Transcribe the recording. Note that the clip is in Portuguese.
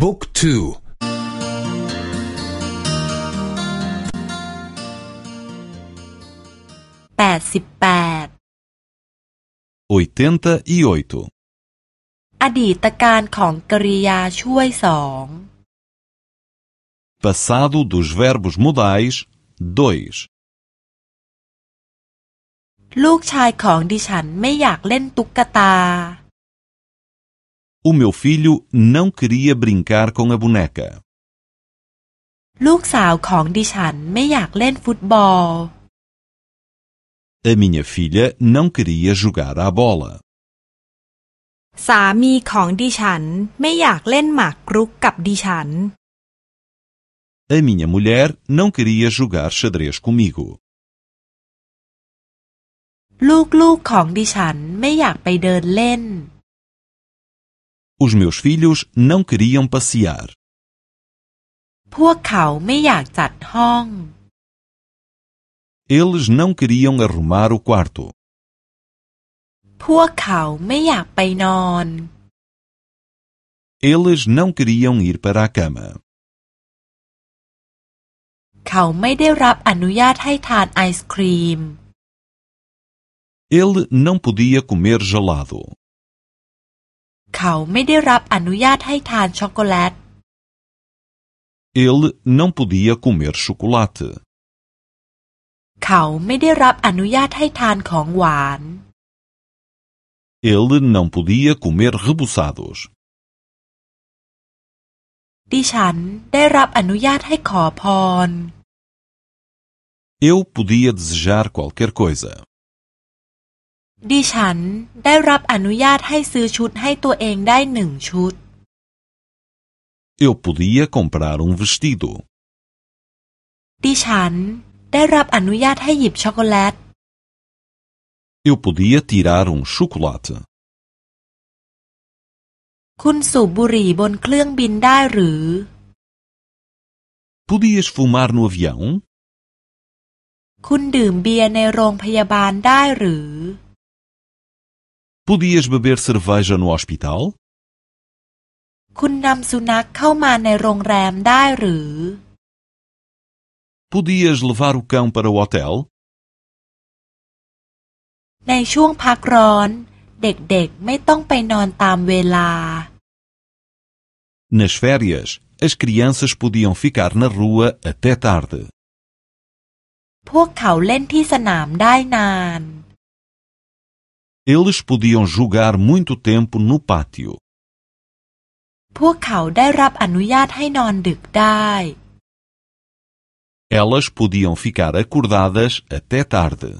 บุ๊กทูแปดสิบแปด oitenta e oito อดีตการของกริยาช่วยสอง passado dos verbos modais dois ลูกชายของดิฉันไม่อยากเล่นตุ๊กตา O meu filho não queria brincar com a boneca. ลูกสาวของดิฉันไม่อยากเล่นฟุตบอล A minha filha não queria jogar à bola. สามีของดิฉันไม่อยากเล่นหมากรุกกับดิฉัน A minha mulher não queria jogar xadrez comigo. ลูกๆของดิฉันไม่อยากไปเดินเล่น Os meus filhos não queriam passear. พวกเขาไม่อยากจัดห้อง Eles não queriam arrumar o quarto. พวกเขาไม่อยากไปนอน Eles não queriam ir para a cama. เขาไม่ได้รับอนุญาตให้ทานไอศครีม Ele não podia comer gelado. เขาไม่ได้รับอนุญาตให้ทานช็อกโกแลต Ele não podia comer chocolate. เขาไม่ได้รับอนุญาตให้ทานของหวาน Ele não podia comer reboçados. ดิฉันได้รับอนุญาตให้ขอพร Eu podia desejar qualquer coisa. ดิฉันได้รับอนุญาตให้ซื้อชุดให้ตัวเองได้หนึ่งชุด Eu podia comprar um vestido. ดิฉันได้รับอนุญาตให้หยิบช็อกโกแลต Eu podia tirar um chocolate. คุณสูบบุหรี่บนเครื่องบินได้หรือ Podias fumar no avião? คุณดื่มเบียร์ในโรงพยาบาลได้หรือ Podias beber cerveja no hospital? คุณนำสุนัขเข้ามาในโรงแรมได้หรือ Podias levar o cão para o hotel? ในช่วงพักร้อน เด็กๆไม่ต้องไปนอนตามเวลา Nas férias, as crianças podiam ficar na rua até tarde. พวกเขาเล่นที่สนามได้นาน Eles podiam jogar muito tempo no pátio. พวกเขาได้รับอนุญาตให้นอนดึกได้ Elas podiam ficar acordadas até tarde.